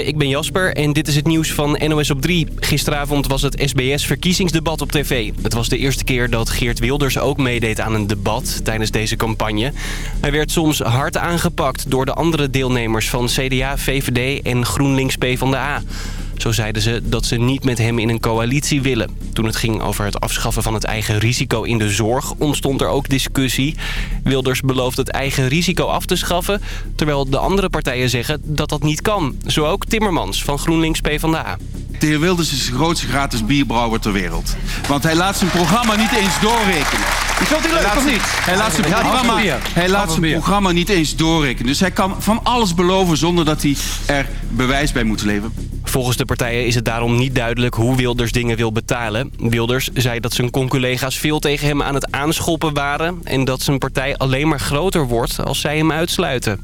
Ik ben Jasper en dit is het nieuws van NOS op 3. Gisteravond was het SBS-verkiezingsdebat op tv. Het was de eerste keer dat Geert Wilders ook meedeed aan een debat tijdens deze campagne. Hij werd soms hard aangepakt door de andere deelnemers van CDA, VVD en GroenLinks PvdA. Zo zeiden ze dat ze niet met hem in een coalitie willen. Toen het ging over het afschaffen van het eigen risico in de zorg ontstond er ook discussie. Wilders belooft het eigen risico af te schaffen... terwijl de andere partijen zeggen dat dat niet kan. Zo ook Timmermans van GroenLinks PvdA. De heer Wilders is de grootste gratis bierbrouwer ter wereld. Want hij laat zijn programma niet eens doorrekenen. Is dat niet leuk of niet? Hij laat zijn, programma, hij laat zijn programma niet eens doorrekenen. Dus hij kan van alles beloven zonder dat hij er bewijs bij moet leveren. Volgens de partijen is het daarom niet duidelijk hoe Wilders dingen wil betalen. Wilders zei dat zijn conculega's veel tegen hem aan het aanschoppen waren... en dat zijn partij alleen maar groter wordt als zij hem uitsluiten.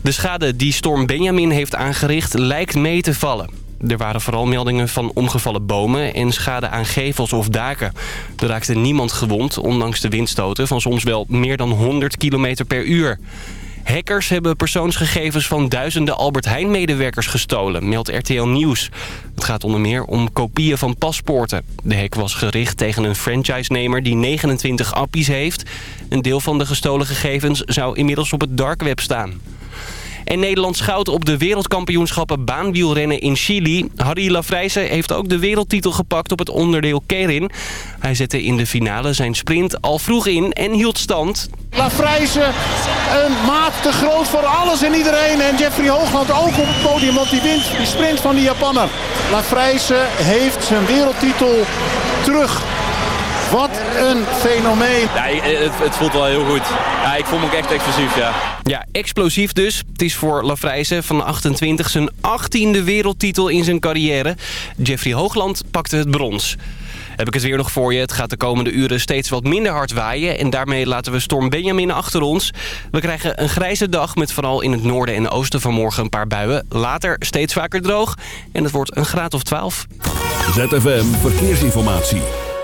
De schade die storm Benjamin heeft aangericht lijkt mee te vallen. Er waren vooral meldingen van omgevallen bomen en schade aan gevels of daken. Er raakte niemand gewond, ondanks de windstoten van soms wel meer dan 100 km per uur. Hackers hebben persoonsgegevens van duizenden Albert Heijn-medewerkers gestolen, meldt RTL Nieuws. Het gaat onder meer om kopieën van paspoorten. De hack was gericht tegen een franchise-nemer die 29 appies heeft. Een deel van de gestolen gegevens zou inmiddels op het dark web staan. En Nederland schout op de wereldkampioenschappen baanwielrennen in Chili. Harry Lafrijze heeft ook de wereldtitel gepakt op het onderdeel Kerin. Hij zette in de finale zijn sprint al vroeg in en hield stand. Lafrijze, een maat te groot voor alles en iedereen. En Jeffrey Hoogland ook op het podium, want die wint die sprint van die Japanner. Lafrijze heeft zijn wereldtitel terug. Wat een fenomeen. Ja, het, het, voelt wel heel goed. Ja, ik voel me ook echt explosief, ja. Ja, explosief dus. Het is voor Lafrijze van 28 zijn 18e wereldtitel in zijn carrière. Jeffrey Hoogland pakte het brons. Heb ik het weer nog voor je. Het gaat de komende uren steeds wat minder hard waaien. En daarmee laten we storm Benjamin achter ons. We krijgen een grijze dag met vooral in het noorden en oosten vanmorgen een paar buien. Later steeds vaker droog. En het wordt een graad of 12. ZFM Verkeersinformatie.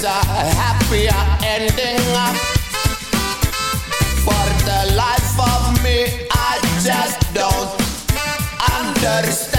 There's a happier ending. For the life of me, I just don't understand.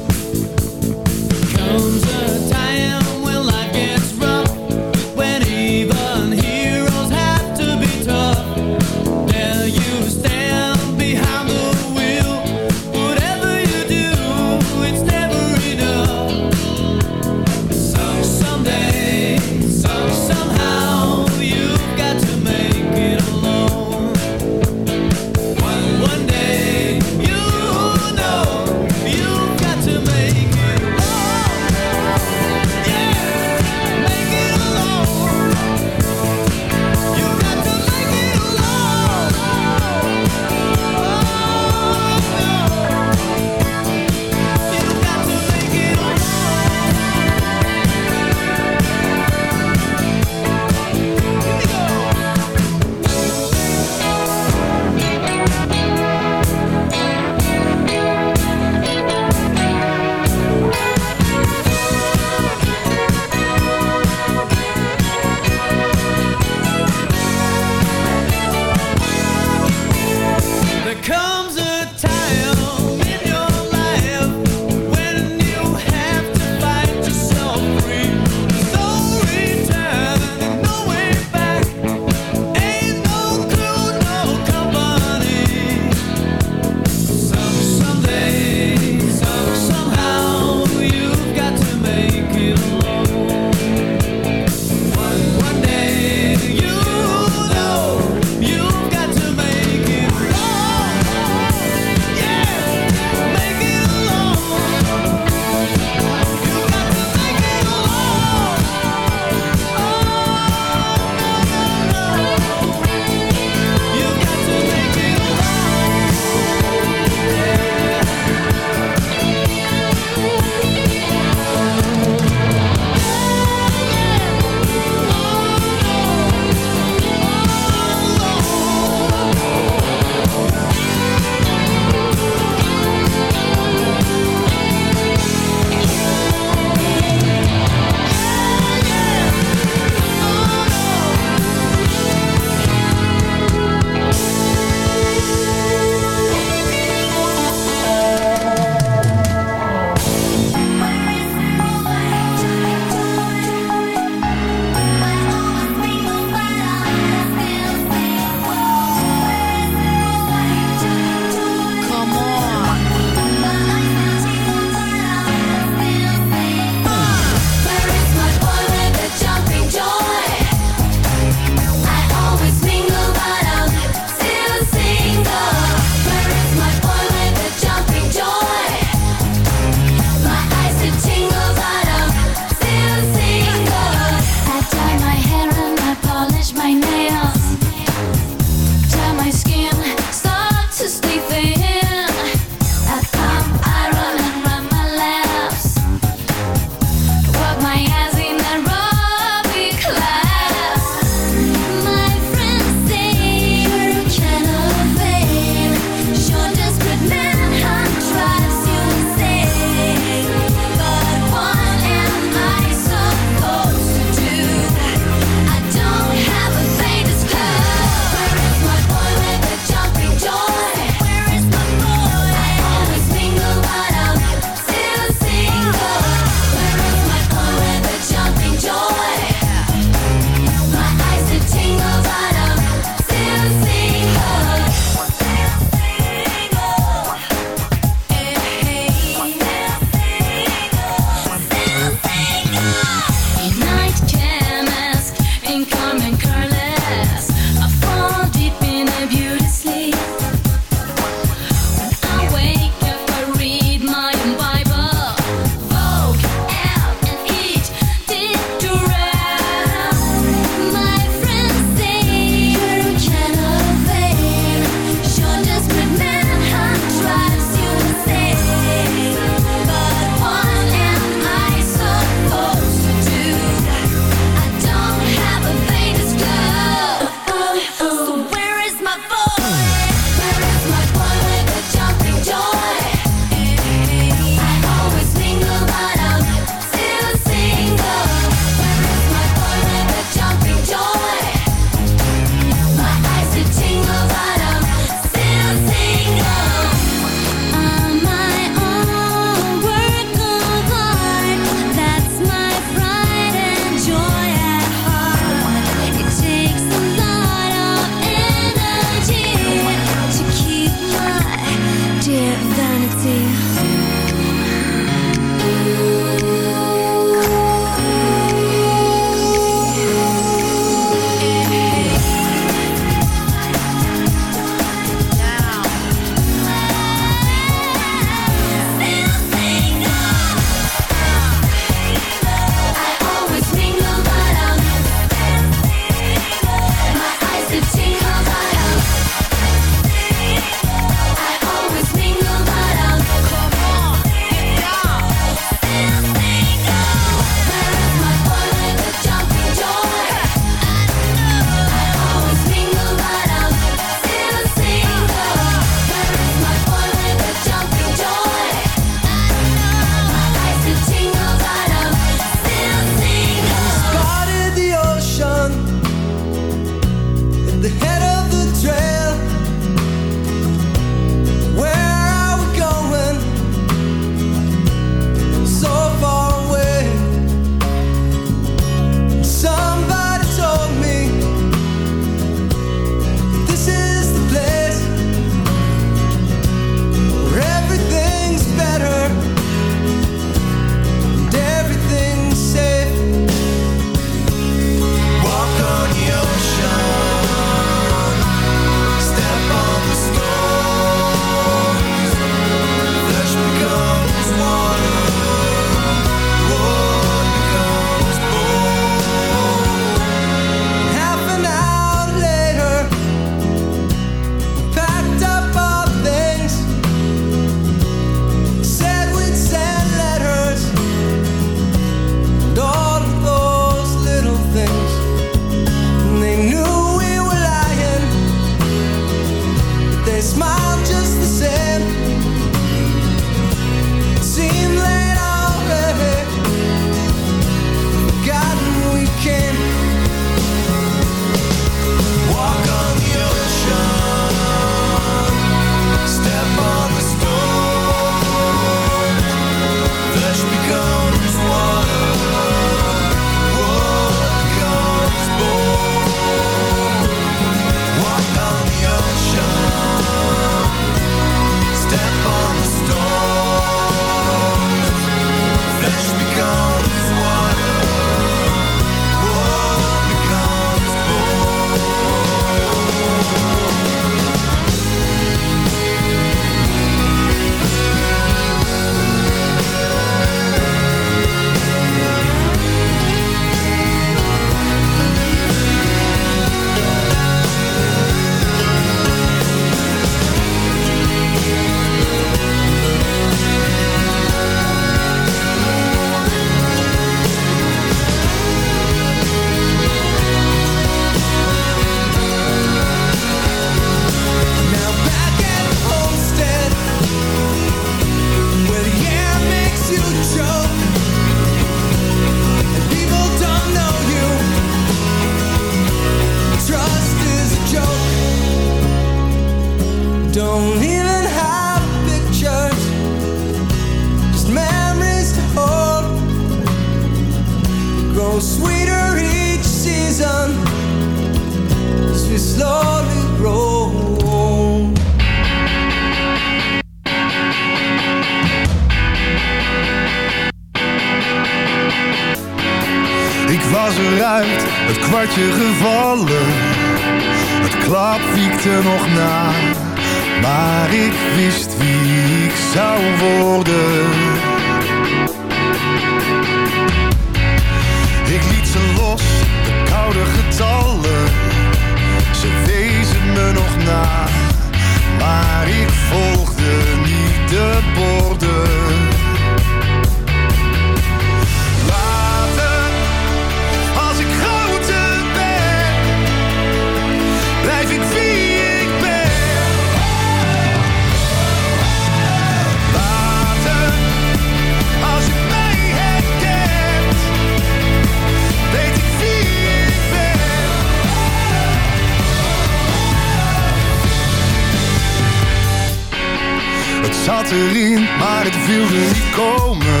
Maar het wilde niet komen.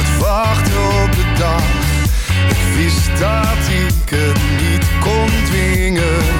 Het wachten op de dag. Ik wist dat ik het niet kon dwingen.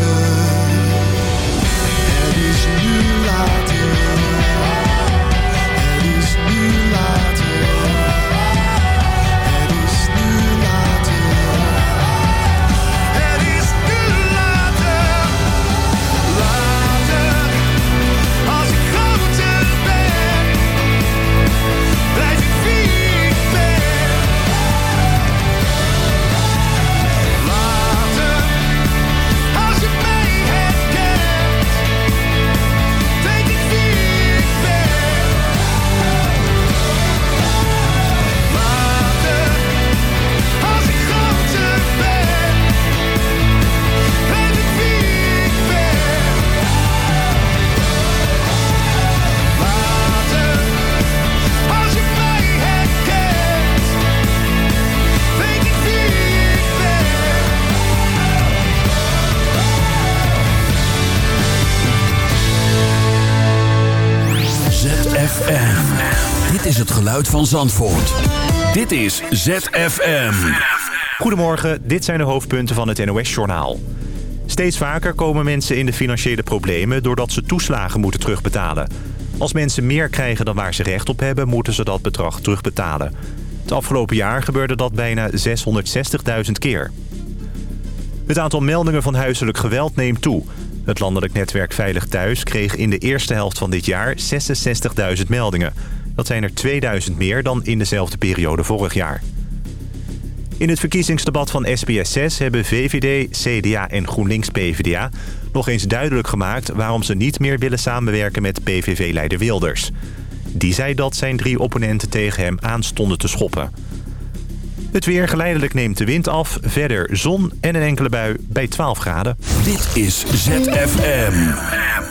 Van Zandvoort. Dit is ZFM. Goedemorgen, dit zijn de hoofdpunten van het NOS-journaal. Steeds vaker komen mensen in de financiële problemen... doordat ze toeslagen moeten terugbetalen. Als mensen meer krijgen dan waar ze recht op hebben... moeten ze dat bedrag terugbetalen. Het afgelopen jaar gebeurde dat bijna 660.000 keer. Het aantal meldingen van huiselijk geweld neemt toe. Het landelijk netwerk Veilig Thuis kreeg in de eerste helft van dit jaar 66.000 meldingen. Dat zijn er 2000 meer dan in dezelfde periode vorig jaar. In het verkiezingsdebat van SBS6 hebben VVD, CDA en GroenLinks-PVDA... nog eens duidelijk gemaakt waarom ze niet meer willen samenwerken met PVV-leider Wilders. Die zei dat zijn drie opponenten tegen hem aanstonden te schoppen. Het weer geleidelijk neemt de wind af, verder zon en een enkele bui bij 12 graden. Dit is ZFM.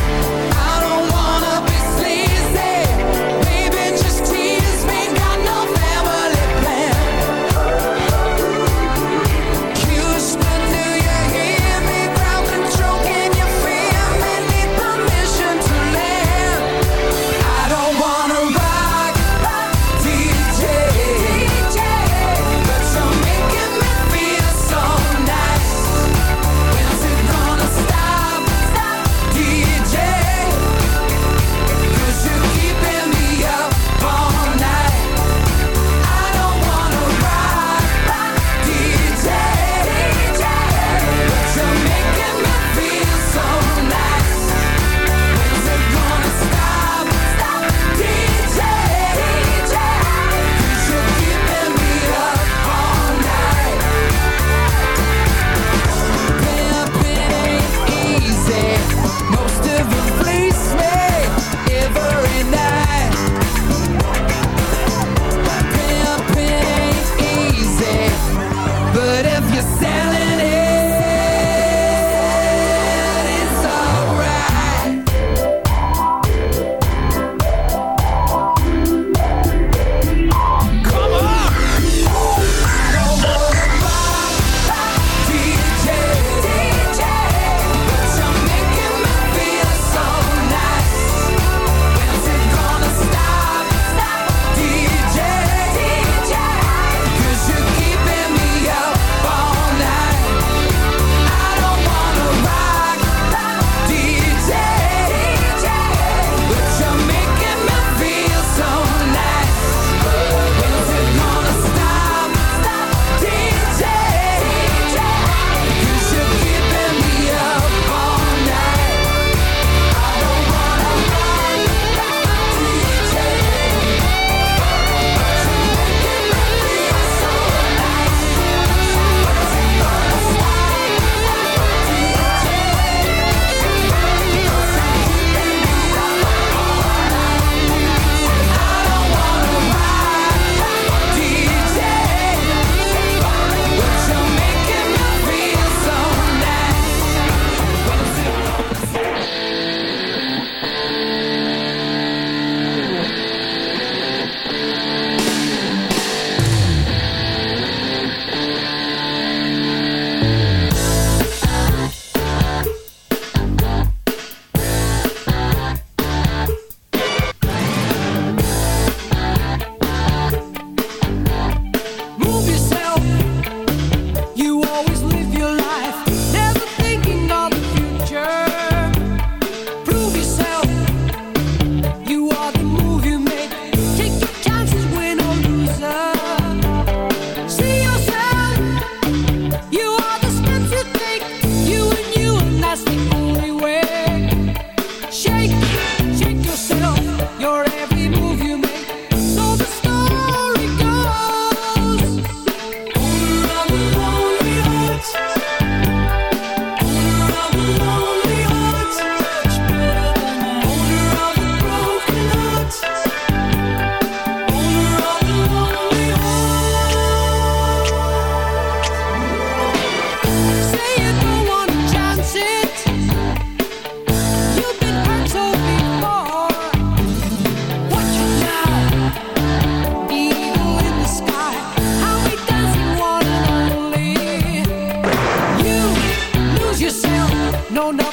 no, no.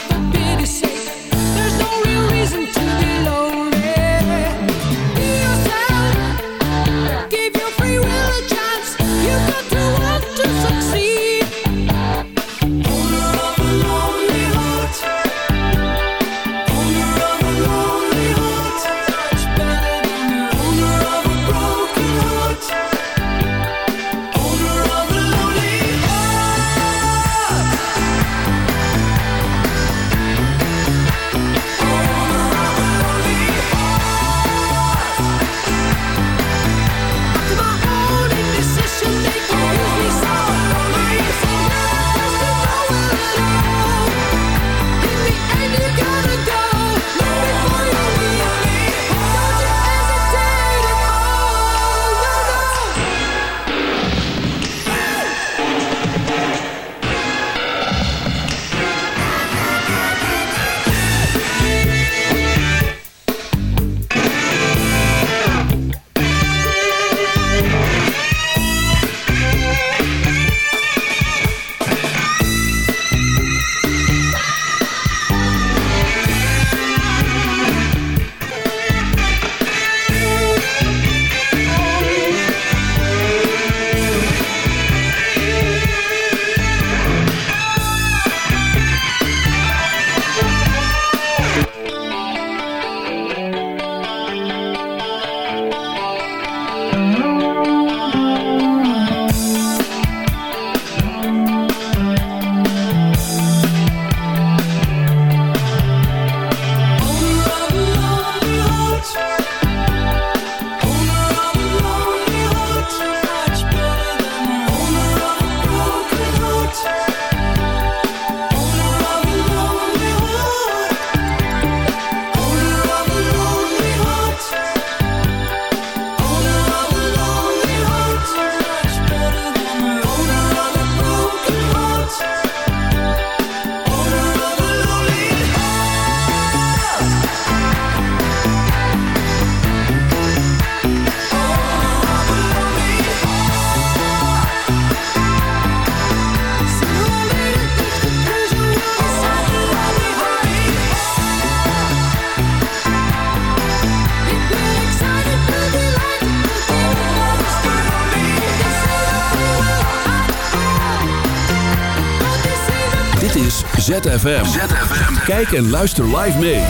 ZFM. Kijk en luister live mee.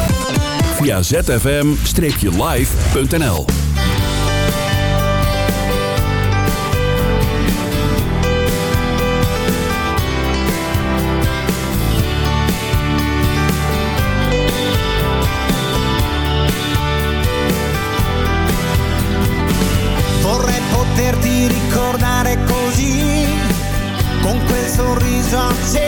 Via zfm-live.nl Vorrei poterti ricordare così, con quel sorriso acceso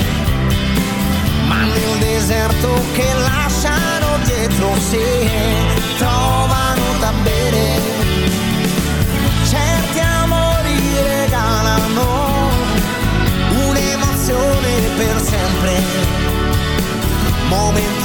deserto che lasciano dietro sé trovano da bere. Certi amori regalano un'emozione per sempre, momenti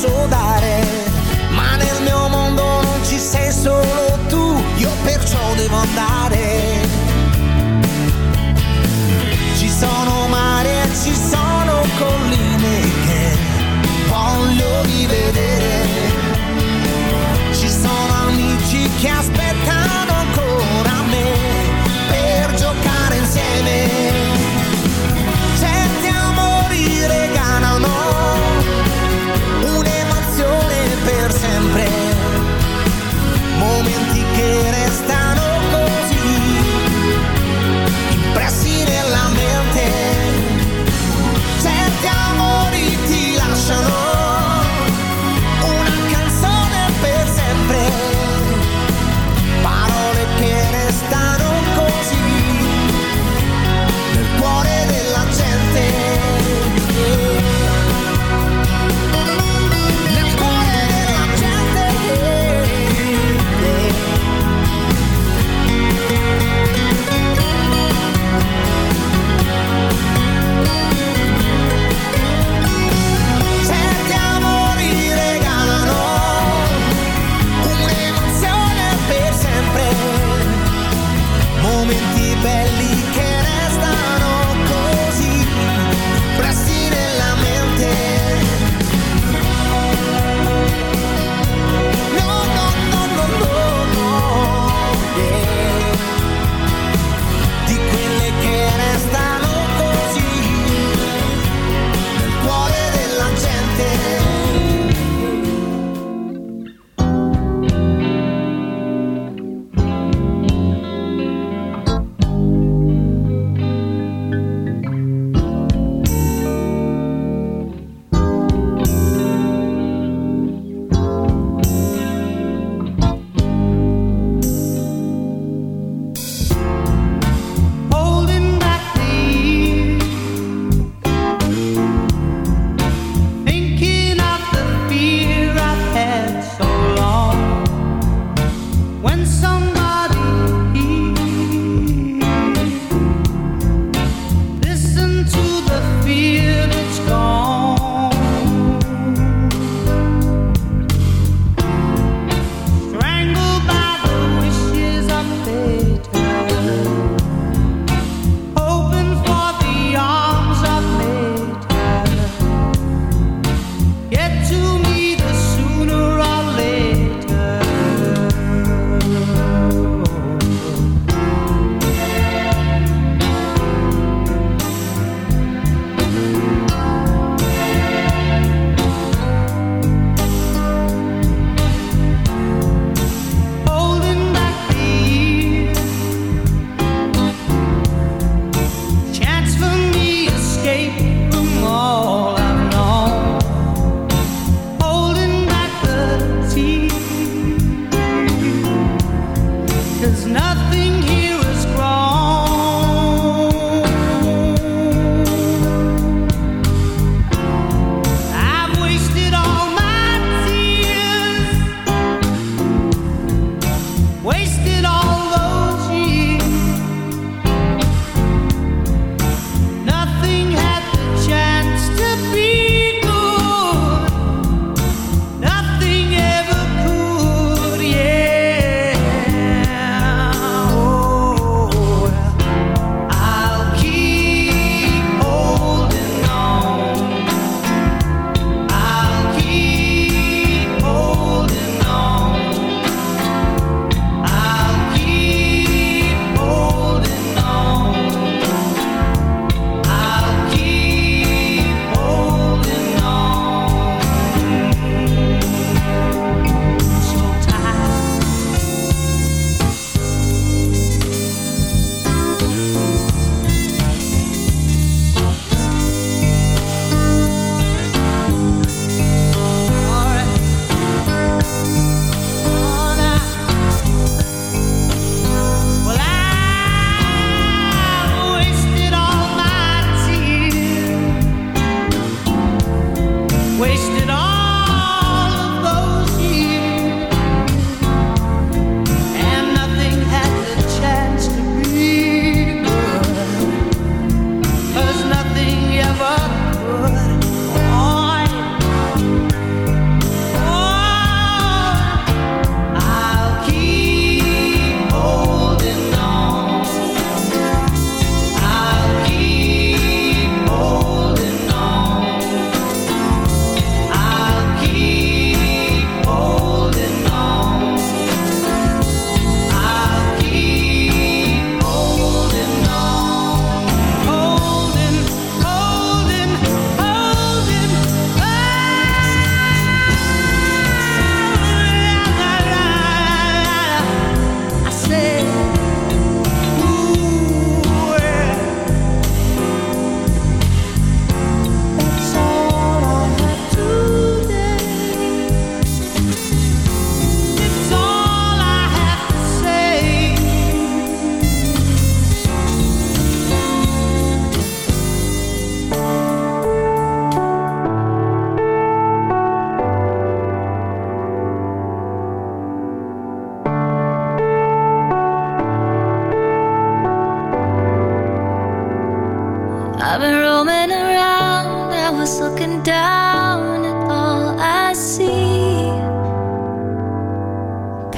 posso dare, ma nel mio mondo non ci sei solo tu, io perciò devo andare. Ci sono mare e ci sono colline che voglio rivedere